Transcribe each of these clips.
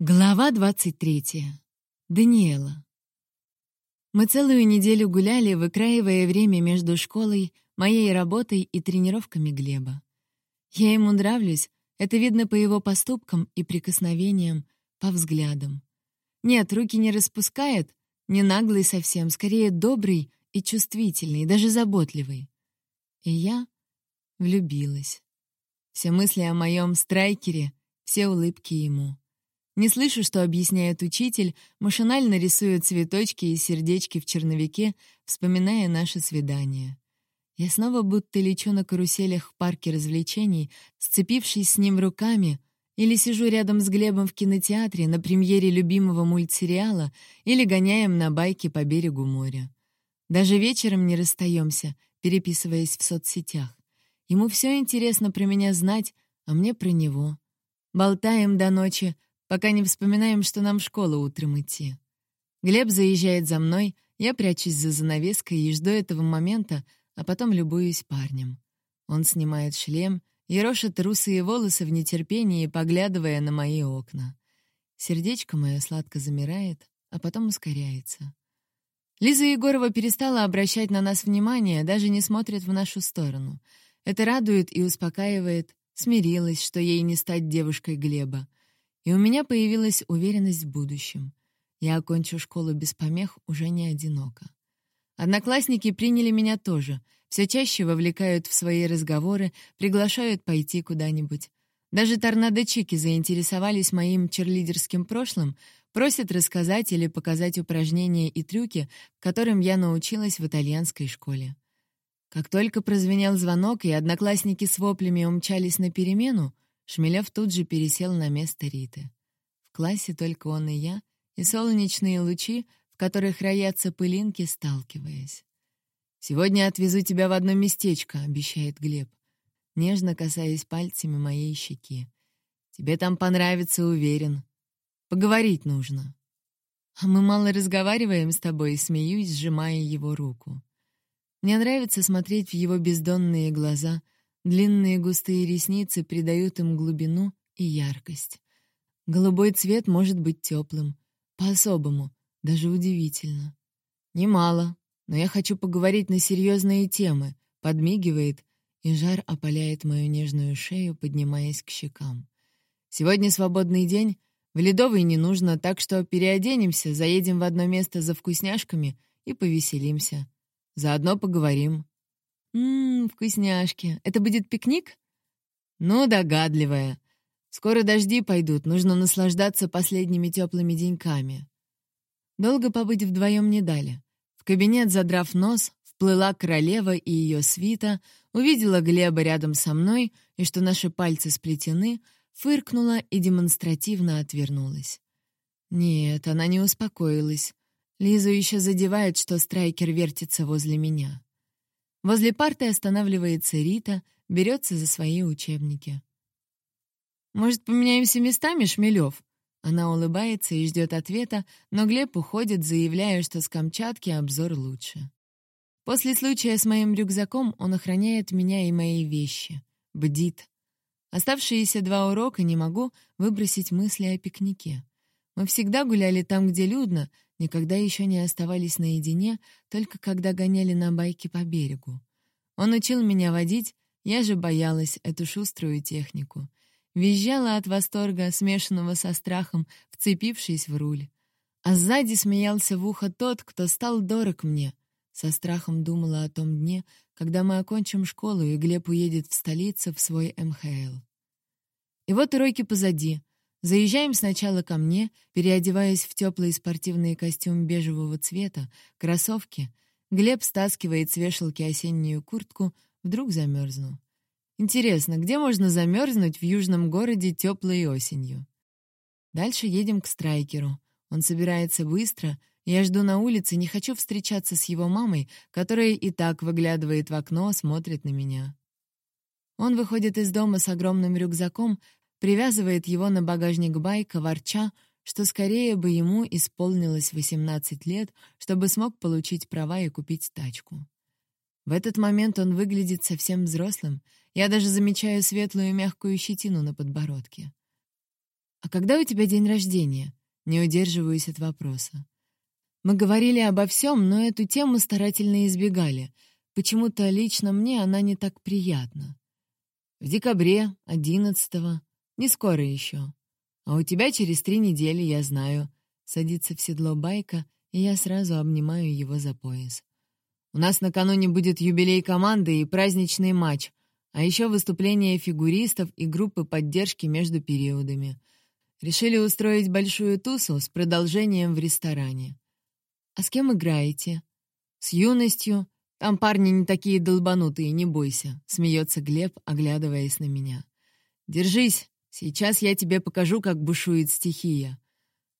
Глава 23. Даниэла. Мы целую неделю гуляли, выкраивая время между школой, моей работой и тренировками Глеба. Я ему нравлюсь, это видно по его поступкам и прикосновениям, по взглядам. Нет, руки не распускает, не наглый совсем, скорее добрый и чувствительный, даже заботливый. И я влюбилась. Все мысли о моем страйкере, все улыбки ему — не слышу, что объясняет учитель, машинально рисую цветочки и сердечки в черновике, вспоминая наше свидание. Я снова будто лечу на каруселях в парке развлечений, сцепившись с ним руками, или сижу рядом с Глебом в кинотеатре на премьере любимого мультсериала, или гоняем на байке по берегу моря. Даже вечером не расстаемся, переписываясь в соцсетях. Ему все интересно про меня знать, а мне про него. Болтаем до ночи, пока не вспоминаем, что нам в школу утром идти. Глеб заезжает за мной, я прячусь за занавеской и жду этого момента, а потом любуюсь парнем. Он снимает шлем, ерошит русые волосы в нетерпении, поглядывая на мои окна. Сердечко мое сладко замирает, а потом ускоряется. Лиза Егорова перестала обращать на нас внимание, даже не смотрит в нашу сторону. Это радует и успокаивает, смирилась, что ей не стать девушкой Глеба и у меня появилась уверенность в будущем. Я окончу школу без помех уже не одиноко. Одноклассники приняли меня тоже, все чаще вовлекают в свои разговоры, приглашают пойти куда-нибудь. Даже торнадо-чики заинтересовались моим черлидерским прошлым, просят рассказать или показать упражнения и трюки, которым я научилась в итальянской школе. Как только прозвенел звонок, и одноклассники с воплями умчались на перемену, Шмелев тут же пересел на место Риты. В классе только он и я, и солнечные лучи, в которых роятся пылинки, сталкиваясь. «Сегодня отвезу тебя в одно местечко», — обещает Глеб, нежно касаясь пальцами моей щеки. «Тебе там понравится, уверен. Поговорить нужно». «А мы мало разговариваем с тобой», — смеюсь, сжимая его руку. Мне нравится смотреть в его бездонные глаза — Длинные густые ресницы придают им глубину и яркость. Голубой цвет может быть теплым, по-особому, даже удивительно. Немало, но я хочу поговорить на серьезные темы, подмигивает, и жар опаляет мою нежную шею, поднимаясь к щекам. Сегодня свободный день, в Ледовый не нужно, так что переоденемся, заедем в одно место за вкусняшками и повеселимся. Заодно поговорим. «Ммм, вкусняшки. Это будет пикник?» «Ну, догадливая. Скоро дожди пойдут, нужно наслаждаться последними теплыми деньками». Долго побыть вдвоем не дали. В кабинет, задрав нос, вплыла королева и ее свита, увидела Глеба рядом со мной и что наши пальцы сплетены, фыркнула и демонстративно отвернулась. Нет, она не успокоилась. Лизу еще задевает, что страйкер вертится возле меня. Возле парты останавливается Рита, берется за свои учебники. «Может, поменяемся местами, Шмелев?» Она улыбается и ждет ответа, но Глеб уходит, заявляя, что с Камчатки обзор лучше. После случая с моим рюкзаком он охраняет меня и мои вещи. Бдит. Оставшиеся два урока не могу выбросить мысли о пикнике. Мы всегда гуляли там, где людно, никогда еще не оставались наедине, только когда гоняли на байке по берегу. Он учил меня водить, я же боялась эту шуструю технику. Визжала от восторга, смешанного со страхом, вцепившись в руль. А сзади смеялся в ухо тот, кто стал дорог мне. Со страхом думала о том дне, когда мы окончим школу, и Глеб уедет в столицу в свой МХЛ. И вот уроки позади — Заезжаем сначала ко мне, переодеваясь в теплый спортивный костюм бежевого цвета, кроссовки. Глеб стаскивает с вешалки осеннюю куртку, вдруг замерзну. Интересно, где можно замерзнуть в южном городе теплой осенью? Дальше едем к страйкеру. Он собирается быстро. Я жду на улице, не хочу встречаться с его мамой, которая и так выглядывает в окно, смотрит на меня. Он выходит из дома с огромным рюкзаком, привязывает его на багажник байка, ворча, что скорее бы ему исполнилось 18 лет, чтобы смог получить права и купить тачку. В этот момент он выглядит совсем взрослым, я даже замечаю светлую мягкую щетину на подбородке. «А «А когда у тебя день рождения?» Не удерживаюсь от вопроса. Мы говорили обо всем, но эту тему старательно избегали. Почему-то лично мне она не так приятна. В декабре, одиннадцатого. Не скоро еще. А у тебя через три недели, я знаю. Садится в седло байка, и я сразу обнимаю его за пояс. У нас накануне будет юбилей команды и праздничный матч, а еще выступление фигуристов и группы поддержки между периодами. Решили устроить большую тусу с продолжением в ресторане. «А с кем играете?» «С юностью. Там парни не такие долбанутые, не бойся», — смеется Глеб, оглядываясь на меня. «Держись, сейчас я тебе покажу, как бушует стихия».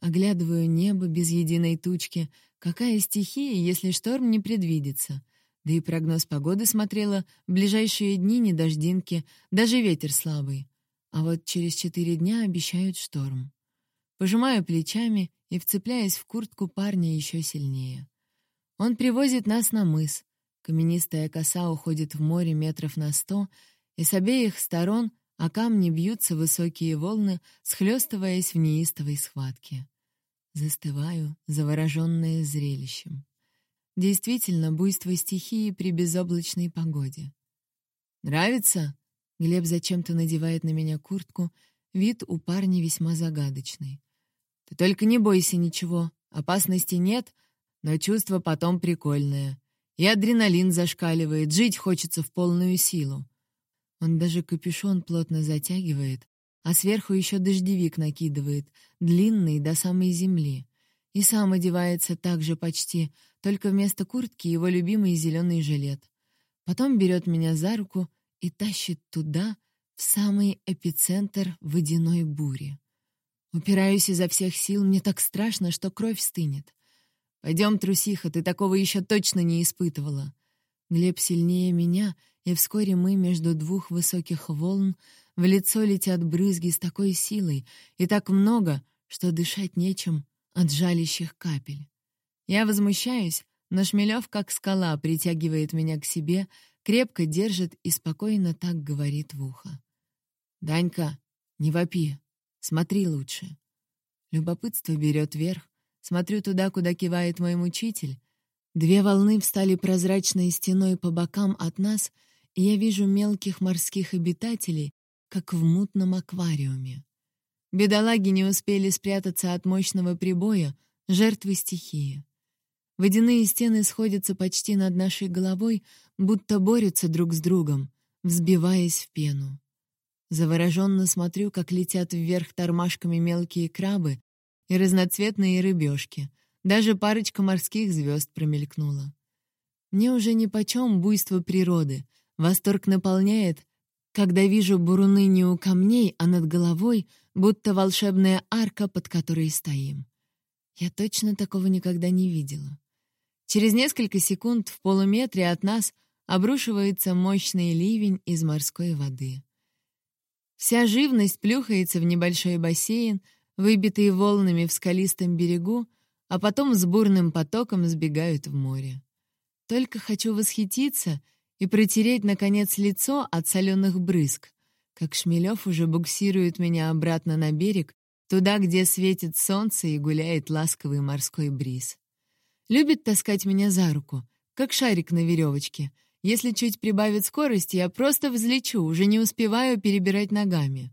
Оглядываю небо без единой тучки. Какая стихия, если шторм не предвидится? Да и прогноз погоды смотрела, в ближайшие дни не дождинки, даже ветер слабый. А вот через четыре дня обещают шторм. Пожимаю плечами и вцепляясь в куртку парня еще сильнее. Он привозит нас на мыс. Каменистая коса уходит в море метров на сто, и с обеих сторон о камни бьются высокие волны, схлестываясь в неистовой схватке. Застываю, завороженная зрелищем. Действительно, буйство стихии при безоблачной погоде. «Нравится?» Глеб зачем-то надевает на меня куртку, вид у парня весьма загадочный. «Ты только не бойся ничего, опасности нет, но чувство потом прикольное. И адреналин зашкаливает, жить хочется в полную силу. Он даже капюшон плотно затягивает, а сверху еще дождевик накидывает, длинный до самой земли. И сам одевается так же почти, только вместо куртки его любимый зеленый жилет. Потом берет меня за руку и тащит туда, в самый эпицентр водяной бури. Упираюсь изо всех сил, мне так страшно, что кровь стынет. «Пойдем, трусиха, ты такого еще точно не испытывала». Глеб сильнее меня, и вскоре мы между двух высоких волн в лицо летят брызги с такой силой и так много, что дышать нечем от жалящих капель. Я возмущаюсь, но Шмелев, как скала, притягивает меня к себе, крепко держит и спокойно так говорит в ухо. «Данька, не вопи, смотри лучше». Любопытство берет верх, смотрю туда, куда кивает мой мучитель. Две волны встали прозрачной стеной по бокам от нас — я вижу мелких морских обитателей, как в мутном аквариуме. Бедолаги не успели спрятаться от мощного прибоя, жертвы стихии. Водяные стены сходятся почти над нашей головой, будто борются друг с другом, взбиваясь в пену. Завороженно смотрю, как летят вверх тормашками мелкие крабы и разноцветные рыбешки. Даже парочка морских звезд промелькнула. Мне уже нипочем буйство природы — Восторг наполняет, когда вижу буруны не у камней, а над головой, будто волшебная арка, под которой стоим. Я точно такого никогда не видела. Через несколько секунд в полуметре от нас обрушивается мощный ливень из морской воды. Вся живность плюхается в небольшой бассейн, выбитый волнами в скалистом берегу, а потом с бурным потоком сбегают в море. Только хочу восхититься — и протереть, наконец, лицо от соленых брызг, как Шмелев уже буксирует меня обратно на берег, туда, где светит солнце и гуляет ласковый морской бриз. Любит таскать меня за руку, как шарик на веревочке. Если чуть прибавит скорость, я просто взлечу, уже не успеваю перебирать ногами.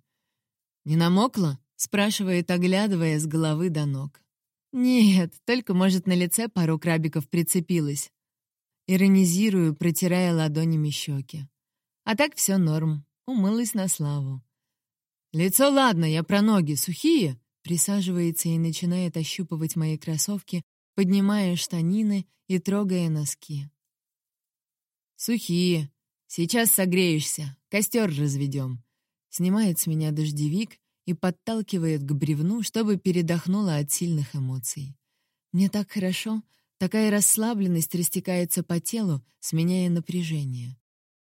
«Не намокла?» — спрашивает, оглядывая с головы до ног. «Нет, только, может, на лице пару крабиков прицепилась. Иронизирую, протирая ладонями щеки. А так все норм. Умылась на славу. «Лицо ладно, я про ноги. Сухие?» Присаживается и начинает ощупывать мои кроссовки, поднимая штанины и трогая носки. «Сухие. Сейчас согреешься. Костер разведем». Снимает с меня дождевик и подталкивает к бревну, чтобы передохнула от сильных эмоций. Мне так хорошо, Такая расслабленность растекается по телу, сменяя напряжение.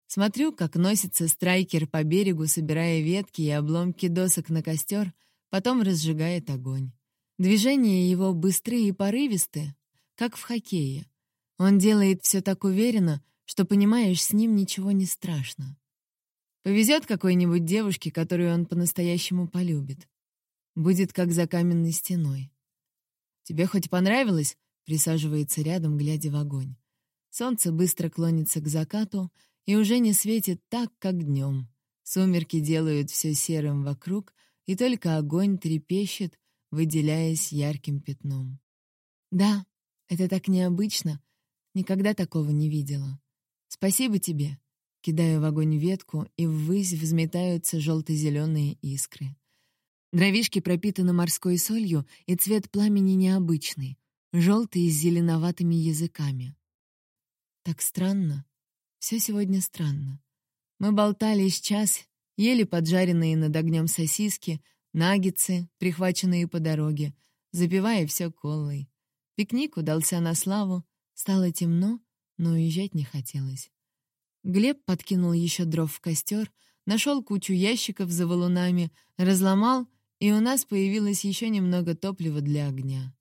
Смотрю, как носится страйкер по берегу, собирая ветки и обломки досок на костер, потом разжигает огонь. Движения его быстрые и порывистые, как в хоккее. Он делает все так уверенно, что понимаешь, с ним ничего не страшно. Повезет какой-нибудь девушке, которую он по-настоящему полюбит. Будет как за каменной стеной. «Тебе хоть понравилось?» — присаживается рядом, глядя в огонь. Солнце быстро клонится к закату и уже не светит так, как днем. Сумерки делают все серым вокруг, и только огонь трепещет, выделяясь ярким пятном. «Да, это так необычно. Никогда такого не видела. Спасибо тебе». Кидаю в огонь ветку, и ввысь взметаются желто-зеленые искры. Дровишки пропитаны морской солью, и цвет пламени необычный, желтый с зеленоватыми языками. Так странно. Все сегодня странно. Мы болтались час, ели поджаренные над огнем сосиски, наггетсы, прихваченные по дороге, запивая все колой. Пикник удался на славу, стало темно, но уезжать не хотелось. Глеб подкинул еще дров в костер, нашел кучу ящиков за валунами, разломал, и у нас появилось еще немного топлива для огня.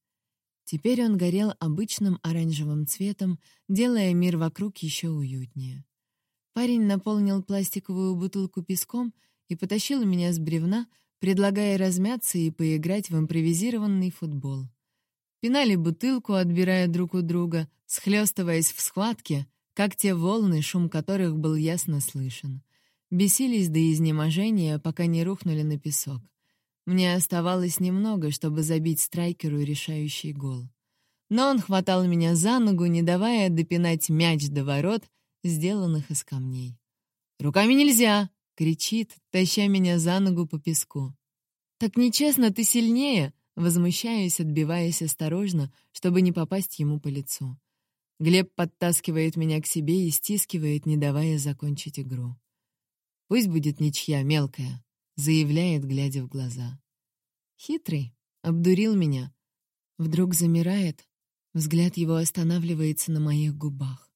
Теперь он горел обычным оранжевым цветом, делая мир вокруг еще уютнее. Парень наполнил пластиковую бутылку песком и потащил меня с бревна, предлагая размяться и поиграть в импровизированный футбол. Пинали бутылку, отбирая друг у друга, схлестываясь в схватке, как те волны, шум которых был ясно слышен. Бесились до изнеможения, пока не рухнули на песок. Мне оставалось немного, чтобы забить страйкеру решающий гол. Но он хватал меня за ногу, не давая допинать мяч до ворот, сделанных из камней. «Руками нельзя!» — кричит, таща меня за ногу по песку. «Так нечестно, ты сильнее!» Возмущаюсь, отбиваясь осторожно, чтобы не попасть ему по лицу. Глеб подтаскивает меня к себе и стискивает, не давая закончить игру. «Пусть будет ничья, мелкая», — заявляет, глядя в глаза. Хитрый, обдурил меня. Вдруг замирает, взгляд его останавливается на моих губах.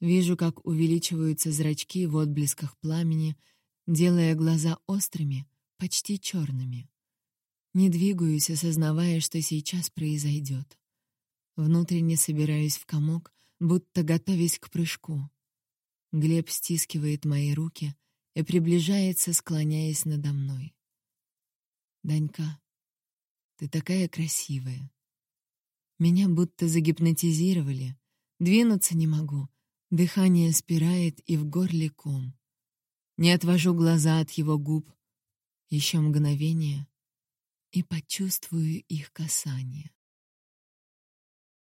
Вижу, как увеличиваются зрачки в отблесках пламени, делая глаза острыми, почти черными. Не двигаюсь, осознавая, что сейчас произойдет. Внутренне собираюсь в комок, будто готовясь к прыжку. Глеб стискивает мои руки и приближается, склоняясь надо мной. «Данька, ты такая красивая». Меня будто загипнотизировали. Двинуться не могу. Дыхание спирает и в горле ком. Не отвожу глаза от его губ. Еще мгновение — и почувствую их касание.